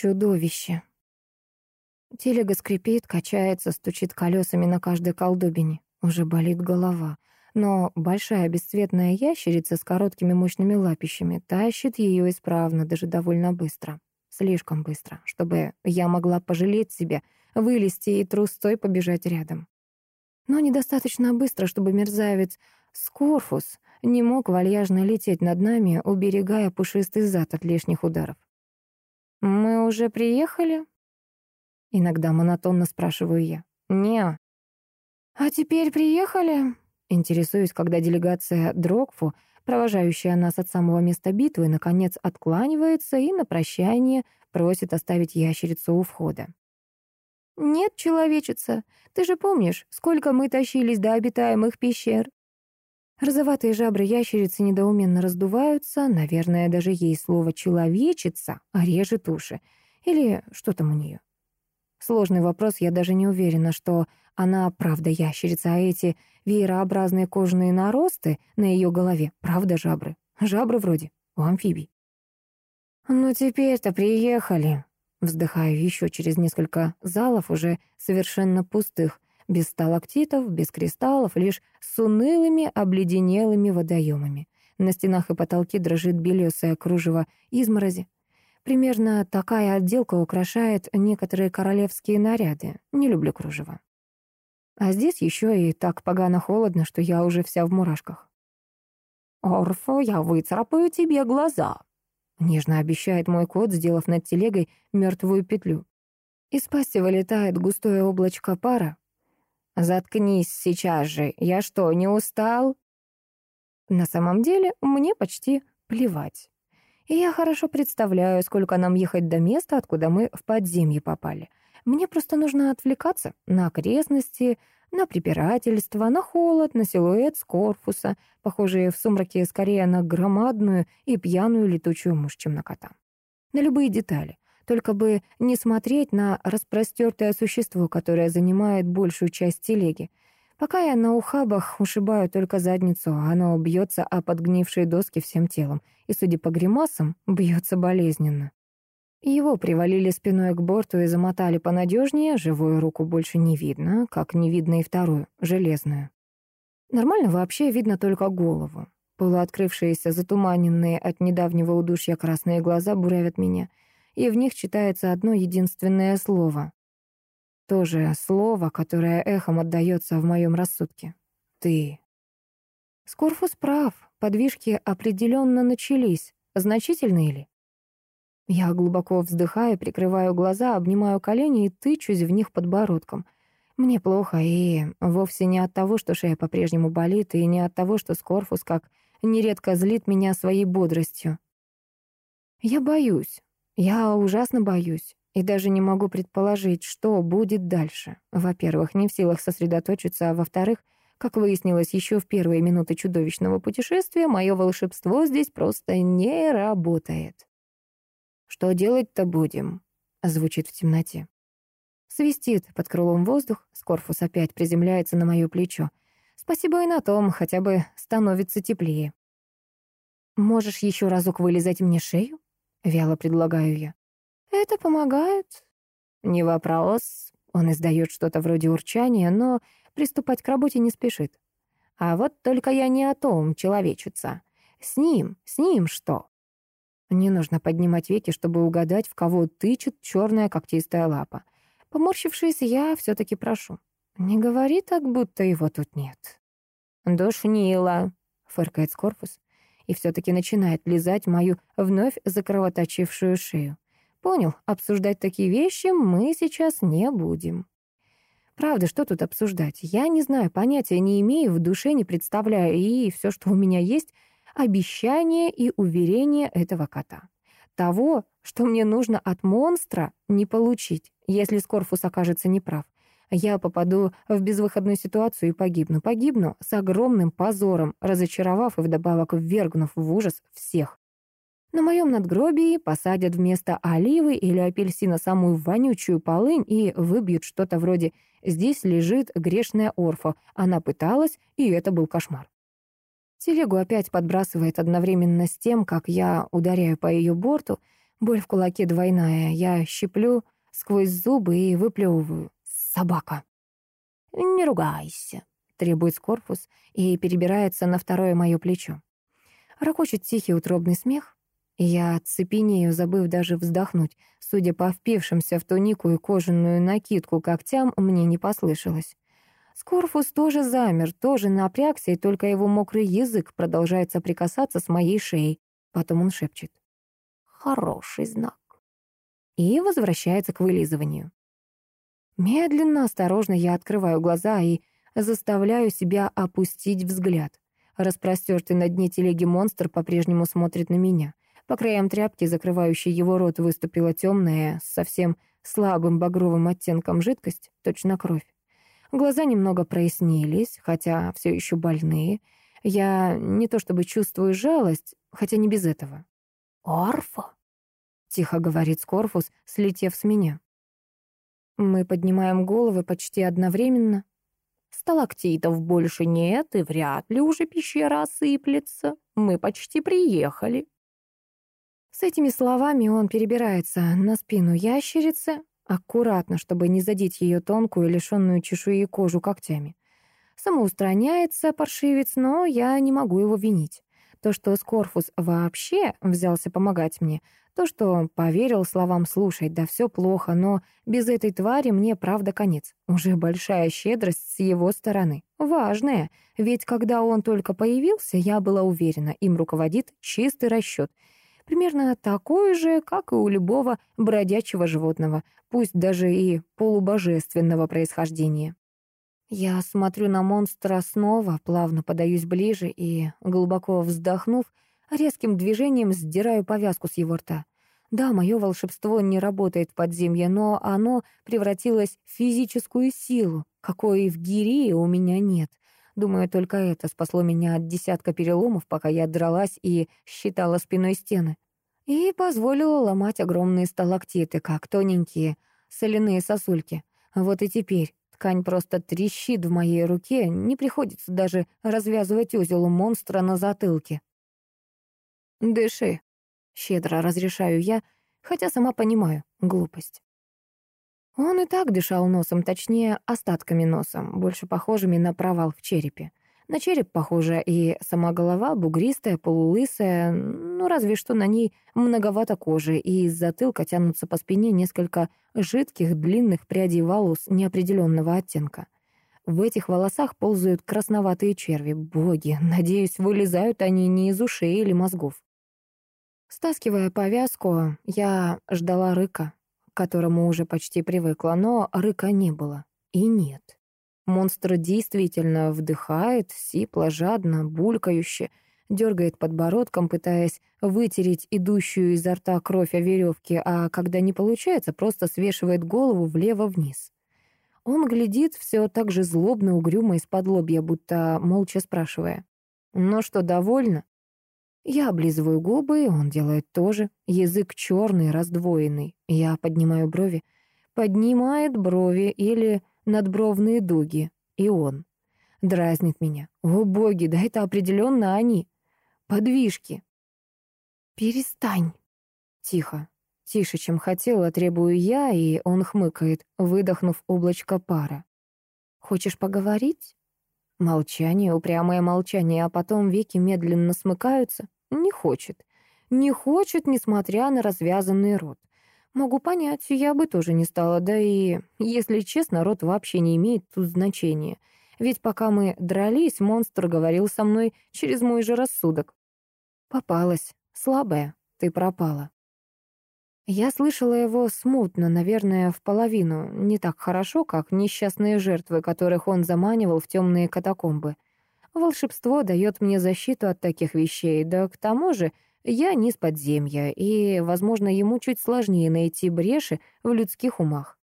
чудовище. Телега скрипит, качается, стучит колесами на каждой колдобине. Уже болит голова. Но большая бесцветная ящерица с короткими мощными лапищами тащит ее исправно, даже довольно быстро. Слишком быстро, чтобы я могла пожалеть себя, вылезти и трустой побежать рядом. Но недостаточно быстро, чтобы мерзавец Скорфус не мог вальяжно лететь над нами, уберегая пушистый зад от лишних ударов. «Мы уже приехали?» Иногда монотонно спрашиваю я. «Не». «А теперь приехали?» Интересуюсь, когда делегация Дрогфу, провожающая нас от самого места битвы, наконец откланивается и на прощание просит оставить ящерицу у входа. «Нет, человечица, ты же помнишь, сколько мы тащились до обитаемых пещер?» Розоватые жабры ящерицы недоуменно раздуваются, наверное, даже ей слово «человечица» режет уши. Или что там у нее? Сложный вопрос, я даже не уверена, что она правда ящерица, а эти веерообразные кожаные наросты на ее голове правда жабры. Жабры вроде у амфибий. «Ну теперь-то приехали», Вздыхаю еще через несколько залов, уже совершенно пустых, без сталактитов, без кристаллов, лишь с унылыми, обледенелыми водоемами. На стенах и потолке дрожит белесое кружево изморози. Примерно такая отделка украшает некоторые королевские наряды. Не люблю кружево. А здесь еще и так погано холодно, что я уже вся в мурашках. «Орфо, я выцарапаю тебе глаза», — нежно обещает мой кот, сделав над телегой мертвую петлю. Из пасти вылетает густое облачко пара. «Заткнись сейчас же, я что, не устал?» На самом деле, мне почти плевать. И я хорошо представляю, сколько нам ехать до места, откуда мы в подземье попали. Мне просто нужно отвлекаться на окрестности, на препирательство, на холод, на силуэт с корпуса, похожие в сумраке скорее на громадную и пьяную летучую мышь, чем на кота. На любые детали. Только бы не смотреть на распростертое существо, которое занимает большую часть телеги. Пока я на ухабах ушибаю только задницу, оно бьется о подгнившие доски всем телом, и, судя по гримасам, бьется болезненно. Его привалили спиной к борту и замотали понадежнее, живую руку больше не видно, как не видно и вторую, железную. Нормально вообще видно только голову. Полуоткрывшиеся, затуманенные от недавнего удушья красные глаза буравят меня, и в них читается одно единственное слово то же слово, которое эхом отдаётся в моем рассудке. Ты. Скорфус прав, подвижки определенно начались. Значительные ли? Я глубоко вздыхаю, прикрываю глаза, обнимаю колени и тычусь в них подбородком. Мне плохо, и вовсе не от того, что шея по-прежнему болит, и не от того, что Скорфус как нередко злит меня своей бодростью. Я боюсь. Я ужасно боюсь. И даже не могу предположить, что будет дальше. Во-первых, не в силах сосредоточиться, а во-вторых, как выяснилось еще в первые минуты чудовищного путешествия, мое волшебство здесь просто не работает. «Что делать-то будем?» — звучит в темноте. Свистит под крылом воздух, Скорфус опять приземляется на мое плечо. Спасибо и на том, хотя бы становится теплее. «Можешь еще разок вылезать мне шею?» — вяло предлагаю я. «Это помогает?» «Не вопрос». Он издает что-то вроде урчания, но приступать к работе не спешит. «А вот только я не о том, человечица. С ним, с ним что?» Не нужно поднимать веки, чтобы угадать, в кого тычет черная когтистая лапа. Поморщившись, я все-таки прошу. «Не говори так, будто его тут нет». «Душнила», — фыркает Скорпус, и все-таки начинает лизать мою вновь закровоточившую шею. Понял, обсуждать такие вещи мы сейчас не будем. Правда, что тут обсуждать? Я не знаю, понятия не имею, в душе не представляю, и все, что у меня есть, обещание и уверение этого кота. Того, что мне нужно от монстра, не получить, если Скорфус окажется неправ. Я попаду в безвыходную ситуацию и погибну. Погибну с огромным позором, разочаровав и вдобавок ввергнув в ужас всех. На моем надгробии посадят вместо оливы или апельсина самую вонючую полынь и выбьют что-то вроде «здесь лежит грешная орфа, она пыталась, и это был кошмар». Телегу опять подбрасывает одновременно с тем, как я ударяю по ее борту. Боль в кулаке двойная. Я щиплю сквозь зубы и выплевываю. Собака. «Не ругайся», — требует Скорпус и перебирается на второе мое плечо. Рокочет тихий утробный смех, я цепенею, забыв даже вздохнуть. Судя по впившимся в тунику и кожаную накидку когтям, мне не послышалось. Скорфус тоже замер, тоже напрягся, и только его мокрый язык продолжает соприкасаться с моей шеей. Потом он шепчет. «Хороший знак». И возвращается к вылизыванию. Медленно, осторожно я открываю глаза и заставляю себя опустить взгляд. Распростертый на дне телеги монстр по-прежнему смотрит на меня. По краям тряпки, закрывающей его рот, выступила темная, совсем слабым багровым оттенком жидкость, точно кровь. Глаза немного прояснились, хотя все еще больные. Я не то чтобы чувствую жалость, хотя не без этого. «Орфа?» — тихо говорит Скорфус, слетев с меня. Мы поднимаем головы почти одновременно. Сталактитов больше нет, и вряд ли уже пещера осыплется. Мы почти приехали. С этими словами он перебирается на спину ящерицы, Аккуратно, чтобы не задеть ее тонкую, лишенную чешуи кожу когтями. Самоустраняется паршивец, но я не могу его винить. То, что Скорфус вообще взялся помогать мне, то, что поверил словам «слушай, да все плохо, но без этой твари мне правда конец». Уже большая щедрость с его стороны. Важная, ведь когда он только появился, я была уверена, им руководит чистый расчет — примерно такой же, как и у любого бродячего животного, пусть даже и полубожественного происхождения. Я смотрю на монстра снова, плавно подаюсь ближе и, глубоко вздохнув, резким движением сдираю повязку с его рта. Да, мое волшебство не работает в подземье, но оно превратилось в физическую силу, какой в Гирии у меня нет. Думаю, только это спасло меня от десятка переломов, пока я дралась и считала спиной стены. И позволило ломать огромные сталактиты, как тоненькие соляные сосульки. Вот и теперь ткань просто трещит в моей руке, не приходится даже развязывать узел у монстра на затылке. «Дыши», — щедро разрешаю я, хотя сама понимаю, глупость. Он и так дышал носом, точнее, остатками носа, больше похожими на провал в черепе. На череп похожа и сама голова, бугристая, полулысая, ну разве что на ней многовато кожи, и из затылка тянутся по спине несколько жидких длинных прядей волос неопределенного оттенка. В этих волосах ползают красноватые черви. Боги, надеюсь, вылезают они не из ушей или мозгов. Стаскивая повязку, я ждала рыка, к которому уже почти привыкла, но рыка не было. И нет. Монстр действительно вдыхает, сипло, жадно, булькающе, дергает подбородком, пытаясь вытереть идущую изо рта кровь о веревке, а когда не получается, просто свешивает голову влево-вниз. Он глядит все так же злобно, угрюмо из-под лобья, будто молча спрашивая. «Ну что, довольно?» Я облизываю губы, он делает тоже. Язык черный, раздвоенный. Я поднимаю брови. Поднимает брови или надбровные дуги. И он. Дразнит меня. О, боги, да это определенно они. Подвижки. Перестань. Тихо. Тише, чем хотела, требую я, и он хмыкает, выдохнув облачко пара. Хочешь поговорить? Молчание, упрямое молчание, а потом веки медленно смыкаются. Не хочет. Не хочет, несмотря на развязанный рот. Могу понять, я бы тоже не стала, да и, если честно, рот вообще не имеет тут значения. Ведь пока мы дрались, монстр говорил со мной через мой же рассудок. Попалась. Слабая. Ты пропала. Я слышала его смутно, наверное, в половину, не так хорошо, как несчастные жертвы, которых он заманивал в темные катакомбы. Волшебство дает мне защиту от таких вещей, да к тому же я с подземья, и, возможно, ему чуть сложнее найти бреши в людских умах.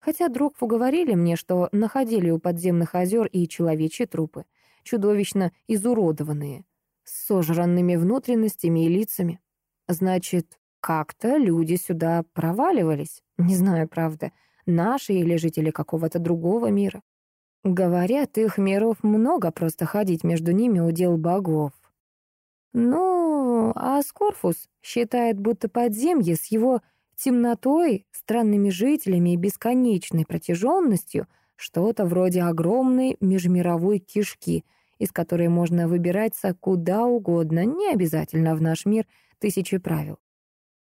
Хотя Дрогфу говорили мне, что находили у подземных озер и человечьи трупы, чудовищно изуродованные, с сожранными внутренностями и лицами. Значит, как-то люди сюда проваливались. Не знаю, правда, наши или жители какого-то другого мира. Говорят, их миров много, просто ходить между ними удел богов. Ну, А Скорфус считает, будто подземье с его темнотой, странными жителями и бесконечной протяженностью что-то вроде огромной межмировой кишки, из которой можно выбираться куда угодно, не обязательно в наш мир тысячи правил.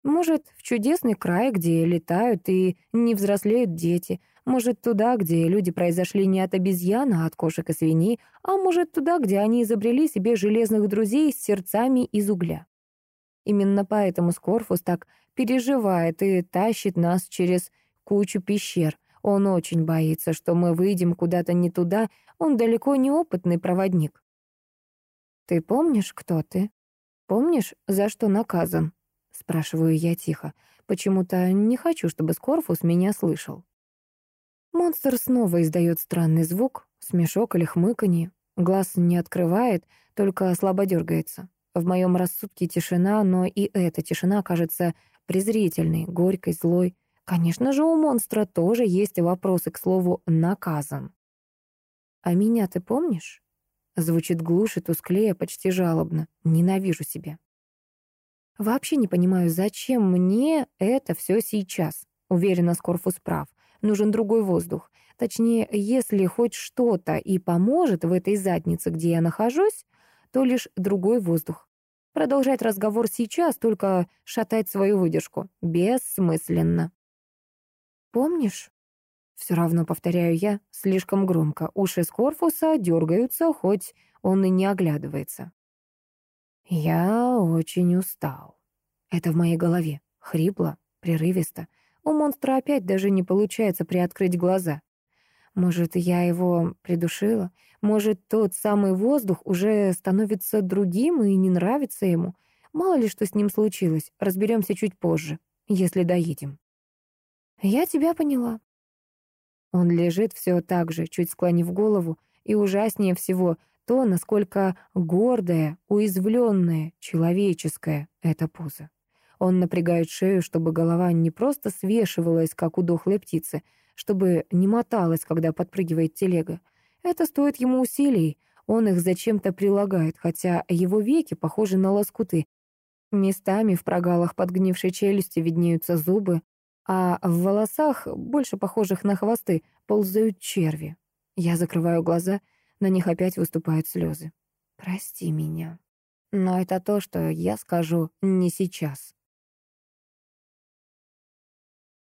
Может, в чудесный край, где летают и не взрослеют дети. Может, туда, где люди произошли не от обезьян, а от кошек и свиней. А может, туда, где они изобрели себе железных друзей с сердцами из угля. Именно поэтому Скорфус так переживает и тащит нас через кучу пещер. Он очень боится, что мы выйдем куда-то не туда, он далеко не опытный проводник. «Ты помнишь, кто ты? Помнишь, за что наказан?» Спрашиваю я тихо. Почему-то не хочу, чтобы Скорфус меня слышал. Монстр снова издает странный звук, смешок или хмыканье. Глаз не открывает, только слабо дергается. В моем рассудке тишина, но и эта тишина кажется презрительной, горькой, злой. Конечно же, у монстра тоже есть вопросы, к слову, наказан. «А меня ты помнишь?» Звучит глуше, тусклее, почти жалобно. Ненавижу себя. Вообще не понимаю, зачем мне это все сейчас. Уверена, Скорфус прав. Нужен другой воздух. Точнее, если хоть что-то и поможет в этой заднице, где я нахожусь, то лишь другой воздух. Продолжать разговор сейчас, только шатать свою выдержку. Бессмысленно. «Помнишь?» Все равно повторяю я, слишком громко. Уши Скорфуса дергаются, хоть он и не оглядывается. Я очень устал. Это в моей голове. Хрипло, прерывисто. У монстра опять даже не получается приоткрыть глаза. Может, я его придушила? Может, тот самый воздух уже становится другим и не нравится ему? Мало ли, что с ним случилось. Разберемся чуть позже, если доедем. Я тебя поняла. Он лежит все так же, чуть склонив голову, и ужаснее всего — то, насколько гордая, уязвленная, человеческая эта поза. Он напрягает шею, чтобы голова не просто свешивалась, как у дохлой птицы, чтобы не моталась, когда подпрыгивает телега. Это стоит ему усилий, он их зачем-то прилагает, хотя его веки похожи на лоскуты. Местами в прогалах подгнившей челюсти виднеются зубы, а в волосах, больше похожих на хвосты, ползают черви. Я закрываю глаза — на них опять выступают слезы. «Прости меня». Но это то, что я скажу не сейчас.